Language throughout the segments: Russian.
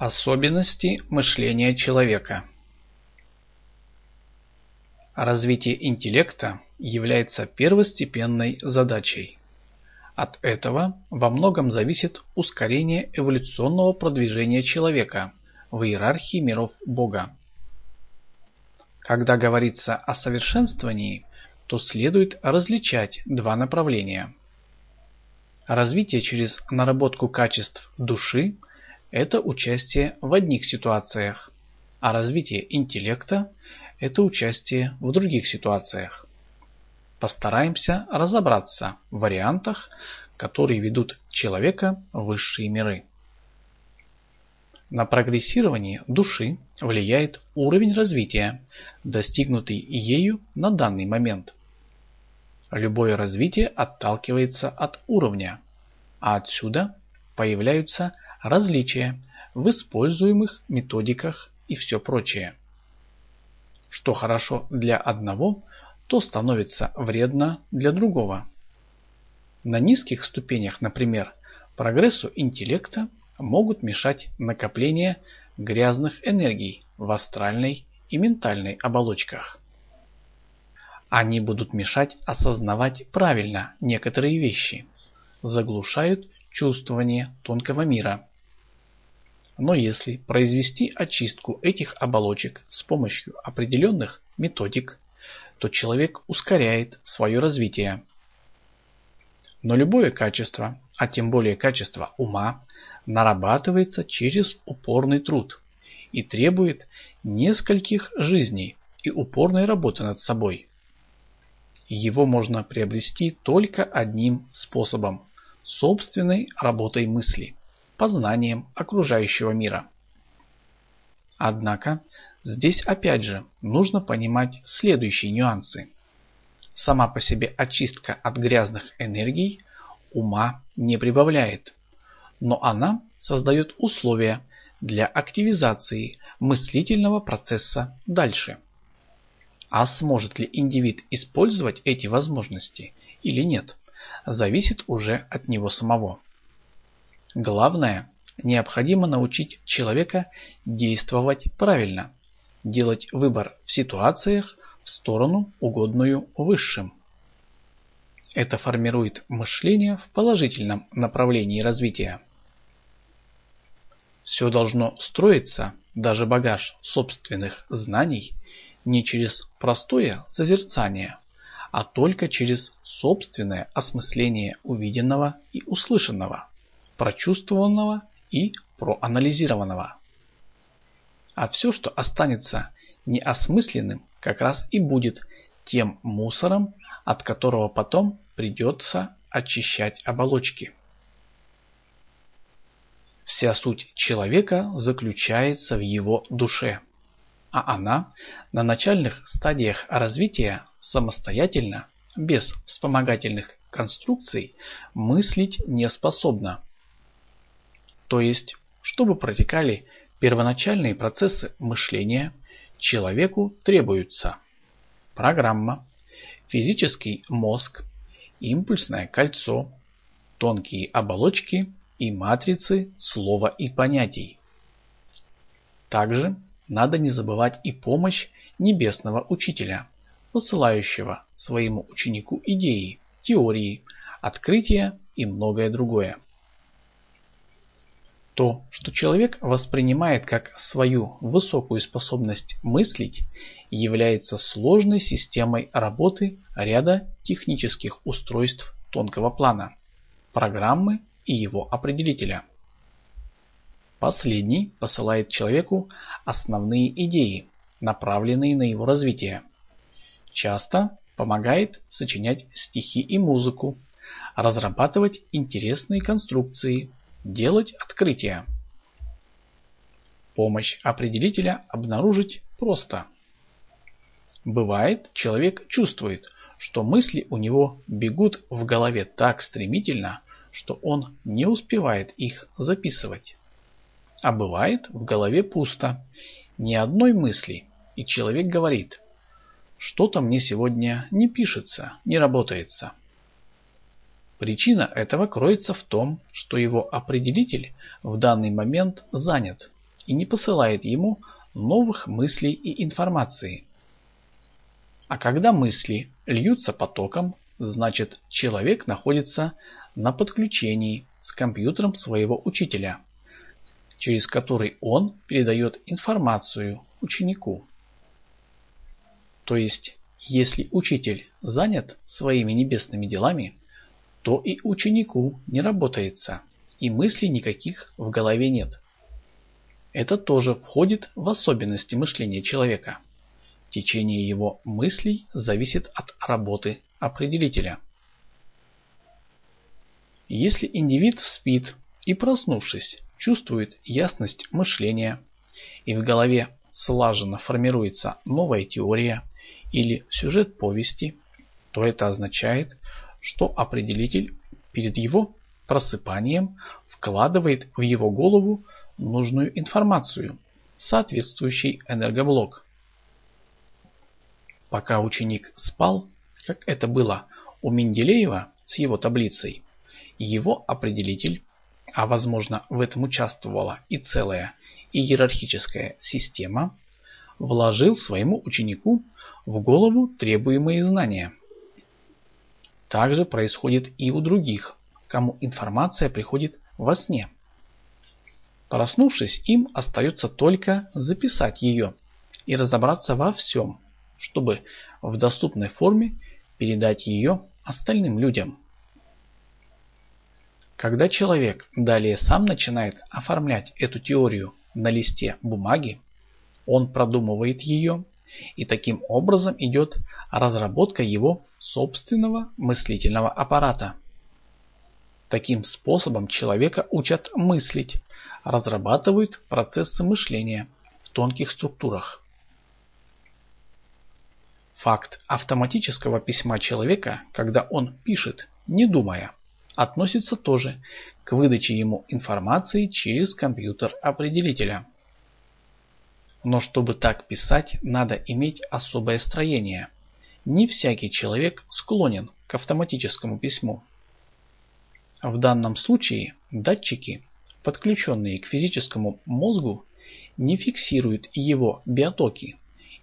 Особенности мышления человека Развитие интеллекта является первостепенной задачей. От этого во многом зависит ускорение эволюционного продвижения человека в иерархии миров Бога. Когда говорится о совершенствовании, то следует различать два направления. Развитие через наработку качеств души – это участие в одних ситуациях, а развитие интеллекта – это участие в других ситуациях. Постараемся разобраться в вариантах, которые ведут человека в высшие миры. На прогрессирование души влияет уровень развития, достигнутый ею на данный момент. Любое развитие отталкивается от уровня, а отсюда появляются различия в используемых методиках и все прочее. Что хорошо для одного, то становится вредно для другого. На низких ступенях, например, прогрессу интеллекта могут мешать накопление грязных энергий в астральной и ментальной оболочках. Они будут мешать осознавать правильно некоторые вещи, заглушают чувствование тонкого мира. Но если произвести очистку этих оболочек с помощью определенных методик, то человек ускоряет свое развитие. Но любое качество, а тем более качество ума, нарабатывается через упорный труд и требует нескольких жизней и упорной работы над собой. Его можно приобрести только одним способом – собственной работой мысли, познанием окружающего мира. Однако, здесь опять же нужно понимать следующие нюансы. Сама по себе очистка от грязных энергий ума не прибавляет, но она создает условия для активизации мыслительного процесса дальше. А сможет ли индивид использовать эти возможности или нет, зависит уже от него самого. Главное, необходимо научить человека действовать правильно, делать выбор в ситуациях в сторону, угодную высшим. Это формирует мышление в положительном направлении развития. Все должно строиться, даже багаж собственных знаний, не через простое созерцание, а только через собственное осмысление увиденного и услышанного, прочувствованного и проанализированного. А все, что останется неосмысленным, как раз и будет тем мусором, от которого потом придется очищать оболочки. Вся суть человека заключается в его душе, а она на начальных стадиях развития самостоятельно, без вспомогательных конструкций, мыслить не способна. То есть, чтобы протекали первоначальные процессы мышления, человеку требуются программа, физический мозг, импульсное кольцо, тонкие оболочки и матрицы слова и понятий. Также надо не забывать и помощь небесного учителя, посылающего своему ученику идеи, теории, открытия и многое другое. То, что человек воспринимает как свою высокую способность мыслить, является сложной системой работы ряда технических устройств тонкого плана, программы и его определителя. Последний посылает человеку основные идеи, направленные на его развитие. Часто помогает сочинять стихи и музыку, разрабатывать интересные конструкции, делать открытия. Помощь определителя обнаружить просто. Бывает, человек чувствует, что мысли у него бегут в голове так стремительно, что он не успевает их записывать. А бывает в голове пусто, ни одной мысли, и человек говорит, что-то мне сегодня не пишется, не работается. Причина этого кроется в том, что его определитель в данный момент занят, и не посылает ему новых мыслей и информации. А когда мысли льются потоком, значит человек находится на подключении с компьютером своего учителя, через который он передает информацию ученику. То есть, если учитель занят своими небесными делами, то и ученику не работается, и мыслей никаких в голове нет. Это тоже входит в особенности мышления человека. Течение его мыслей зависит от работы определителя. Если индивид спит и проснувшись чувствует ясность мышления и в голове слаженно формируется новая теория или сюжет повести, то это означает, что определитель перед его просыпанием вкладывает в его голову нужную информацию, соответствующий энергоблок. Пока ученик спал, как это было у Менделеева с его таблицей, его определитель, а возможно в этом участвовала и целая иерархическая система, вложил своему ученику в голову требуемые знания. Так же происходит и у других, кому информация приходит во сне. Проснувшись, им остается только записать ее и разобраться во всем, чтобы в доступной форме передать ее остальным людям. Когда человек далее сам начинает оформлять эту теорию на листе бумаги, он продумывает ее, и таким образом идет разработка его собственного мыслительного аппарата. Таким способом человека учат мыслить, разрабатывают процессы мышления в тонких структурах. Факт автоматического письма человека, когда он пишет, не думая, относится тоже к выдаче ему информации через компьютер определителя. Но чтобы так писать, надо иметь особое строение. Не всякий человек склонен к автоматическому письму. В данном случае датчики, подключенные к физическому мозгу, не фиксируют его биотоки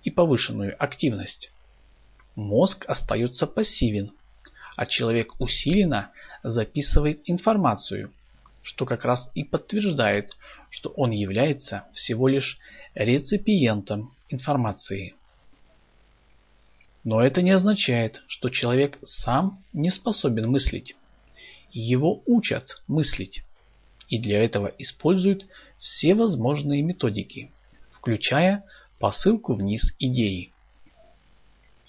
и повышенную активность мозг остается пассивен, а человек усиленно записывает информацию, что как раз и подтверждает, что он является всего лишь реципиентом информации. Но это не означает, что человек сам не способен мыслить. Его учат мыслить. И для этого используют все возможные методики, включая посылку вниз идеи.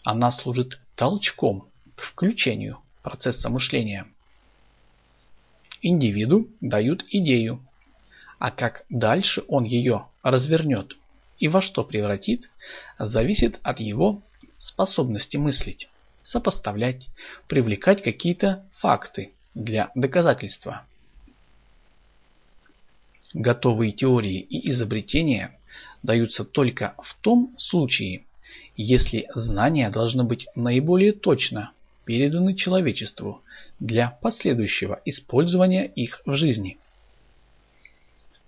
Она служит толчком к включению процесса мышления. Индивиду дают идею, а как дальше он ее развернет и во что превратит, зависит от его способности мыслить, сопоставлять, привлекать какие-то факты для доказательства. Готовые теории и изобретения даются только в том случае, если знания должны быть наиболее точно переданы человечеству для последующего использования их в жизни.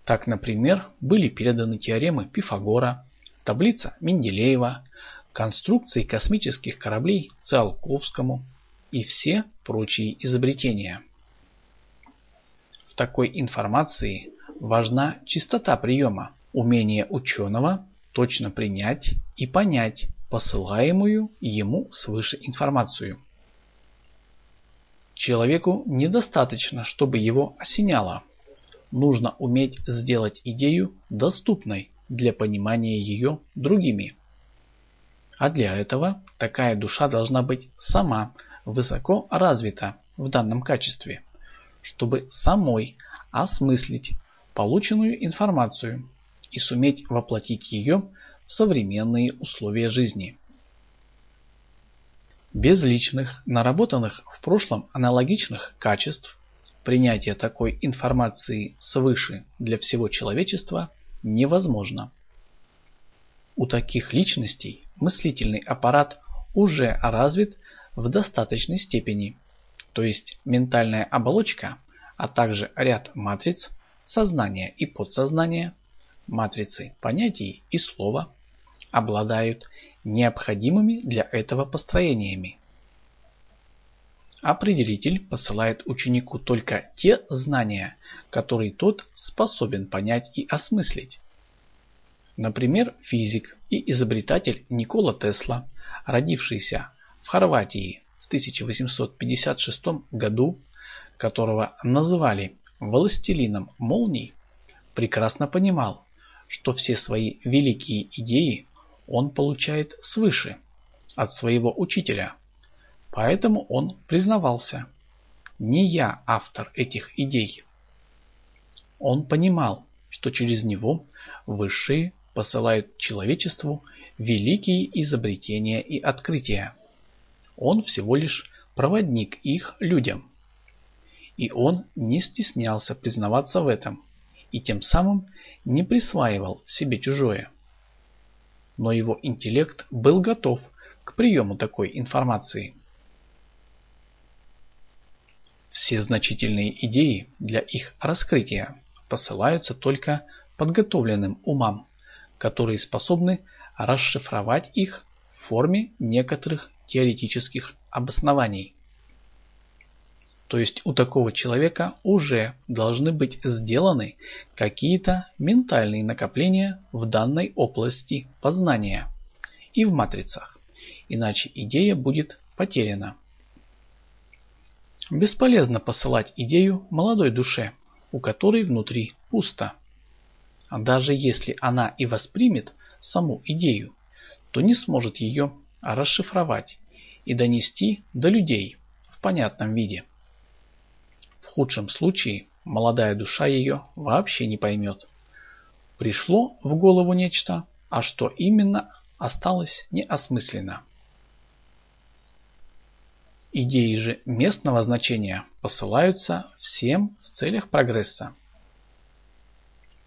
Так, например, были переданы теоремы Пифагора, таблица Менделеева, конструкции космических кораблей Циолковскому и все прочие изобретения. В такой информации важна чистота приема, умение ученого точно принять и понять посылаемую ему свыше информацию. Человеку недостаточно, чтобы его осеняло. Нужно уметь сделать идею доступной для понимания ее другими. А для этого такая душа должна быть сама высоко развита в данном качестве, чтобы самой осмыслить полученную информацию и суметь воплотить ее в современные условия жизни. Без личных, наработанных в прошлом аналогичных качеств, принятие такой информации свыше для всего человечества невозможно. У таких личностей мыслительный аппарат уже развит в достаточной степени, то есть ментальная оболочка, а также ряд матриц, сознания и подсознания матрицы понятий и слова обладают необходимыми для этого построениями. Определитель посылает ученику только те знания, которые тот способен понять и осмыслить. Например, физик и изобретатель Никола Тесла, родившийся в Хорватии в 1856 году, которого называли «властелином молний», прекрасно понимал, что все свои великие идеи он получает свыше, от своего учителя. Поэтому он признавался, не я автор этих идей. Он понимал, что через него высшие посылают человечеству великие изобретения и открытия. Он всего лишь проводник их людям. И он не стеснялся признаваться в этом, и тем самым не присваивал себе чужое. Но его интеллект был готов к приему такой информации. Все значительные идеи для их раскрытия посылаются только подготовленным умам, которые способны расшифровать их в форме некоторых теоретических обоснований. То есть у такого человека уже должны быть сделаны какие-то ментальные накопления в данной области познания и в матрицах, иначе идея будет потеряна. Бесполезно посылать идею молодой душе, у которой внутри пусто. Даже если она и воспримет саму идею, то не сможет ее расшифровать и донести до людей в понятном виде худшем случае молодая душа ее вообще не поймет. Пришло в голову нечто, а что именно осталось неосмысленно. Идеи же местного значения посылаются всем в целях прогресса.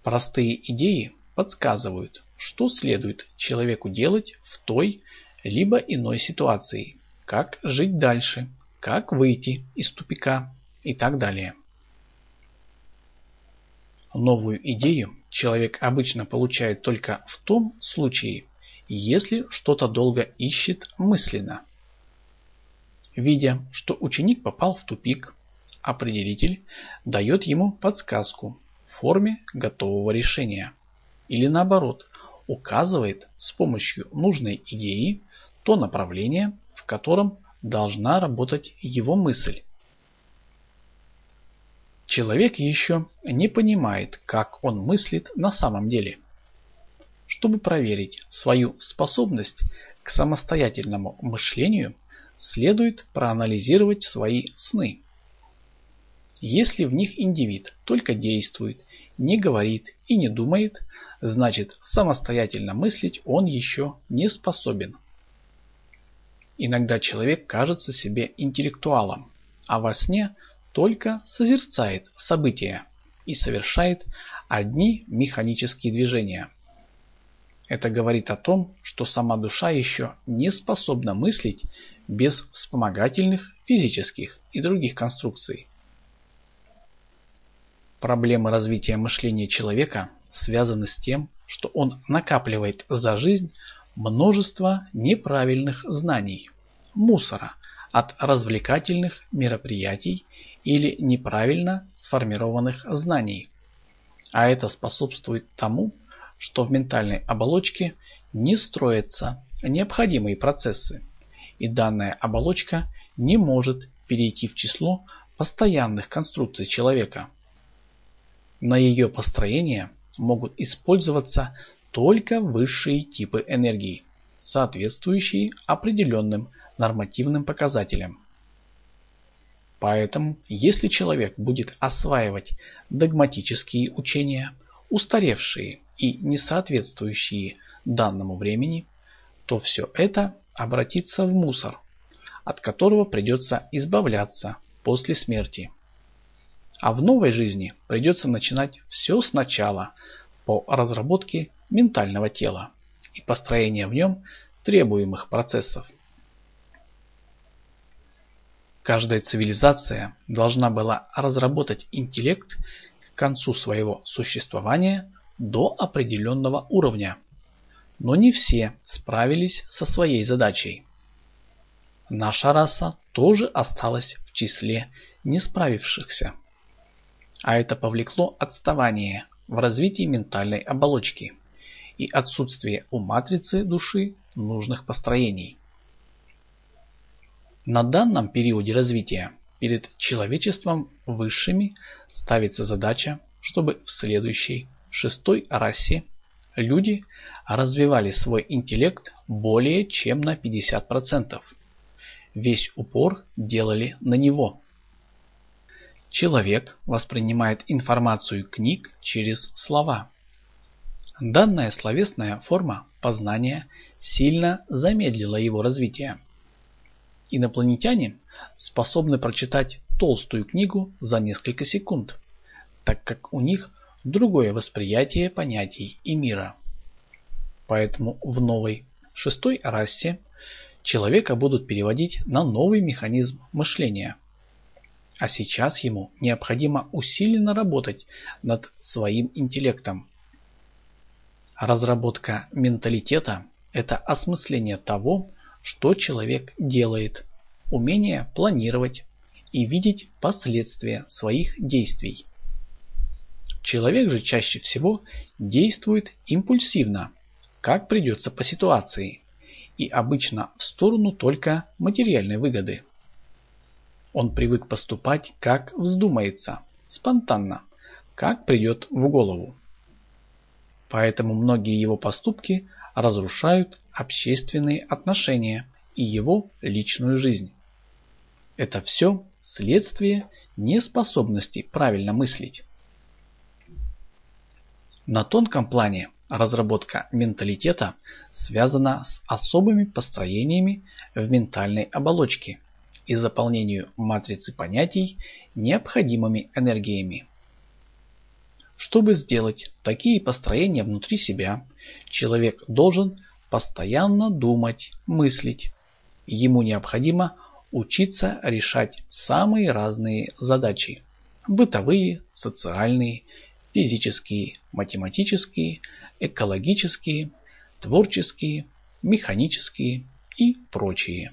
Простые идеи подсказывают, что следует человеку делать в той либо иной ситуации, как жить дальше, как выйти из тупика и так далее. Новую идею человек обычно получает только в том случае, если что-то долго ищет мысленно. Видя, что ученик попал в тупик, определитель дает ему подсказку в форме готового решения. Или наоборот, указывает с помощью нужной идеи то направление, в котором должна работать его мысль Человек еще не понимает, как он мыслит на самом деле. Чтобы проверить свою способность к самостоятельному мышлению, следует проанализировать свои сны. Если в них индивид только действует, не говорит и не думает, значит самостоятельно мыслить он еще не способен. Иногда человек кажется себе интеллектуалом, а во сне – только созерцает события и совершает одни механические движения. Это говорит о том, что сама душа еще не способна мыслить без вспомогательных физических и других конструкций. Проблемы развития мышления человека связаны с тем, что он накапливает за жизнь множество неправильных знаний, мусора от развлекательных мероприятий или неправильно сформированных знаний. А это способствует тому, что в ментальной оболочке не строятся необходимые процессы, и данная оболочка не может перейти в число постоянных конструкций человека. На ее построение могут использоваться только высшие типы энергии, соответствующие определенным нормативным показателям. Поэтому, если человек будет осваивать догматические учения, устаревшие и не соответствующие данному времени, то все это обратится в мусор, от которого придется избавляться после смерти. А в новой жизни придется начинать все сначала по разработке ментального тела и построения в нем требуемых процессов. Каждая цивилизация должна была разработать интеллект к концу своего существования до определенного уровня, но не все справились со своей задачей. Наша раса тоже осталась в числе не справившихся. А это повлекло отставание в развитии ментальной оболочки и отсутствие у матрицы души нужных построений. На данном периоде развития перед человечеством высшими ставится задача, чтобы в следующей, шестой расе люди развивали свой интеллект более чем на 50%. Весь упор делали на него. Человек воспринимает информацию книг через слова. Данная словесная форма познания сильно замедлила его развитие. Инопланетяне способны прочитать толстую книгу за несколько секунд, так как у них другое восприятие понятий и мира. Поэтому в новой шестой расе человека будут переводить на новый механизм мышления. А сейчас ему необходимо усиленно работать над своим интеллектом. Разработка менталитета – это осмысление того, что человек делает, умение планировать и видеть последствия своих действий. Человек же чаще всего действует импульсивно, как придется по ситуации, и обычно в сторону только материальной выгоды. Он привык поступать как вздумается, спонтанно, как придет в голову. Поэтому многие его поступки разрушают общественные отношения и его личную жизнь. Это все следствие неспособности правильно мыслить. На тонком плане разработка менталитета связана с особыми построениями в ментальной оболочке и заполнению матрицы понятий необходимыми энергиями. Чтобы сделать такие построения внутри себя, человек должен постоянно думать, мыслить. Ему необходимо учиться решать самые разные задачи – бытовые, социальные, физические, математические, экологические, творческие, механические и прочие.